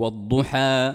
والضحى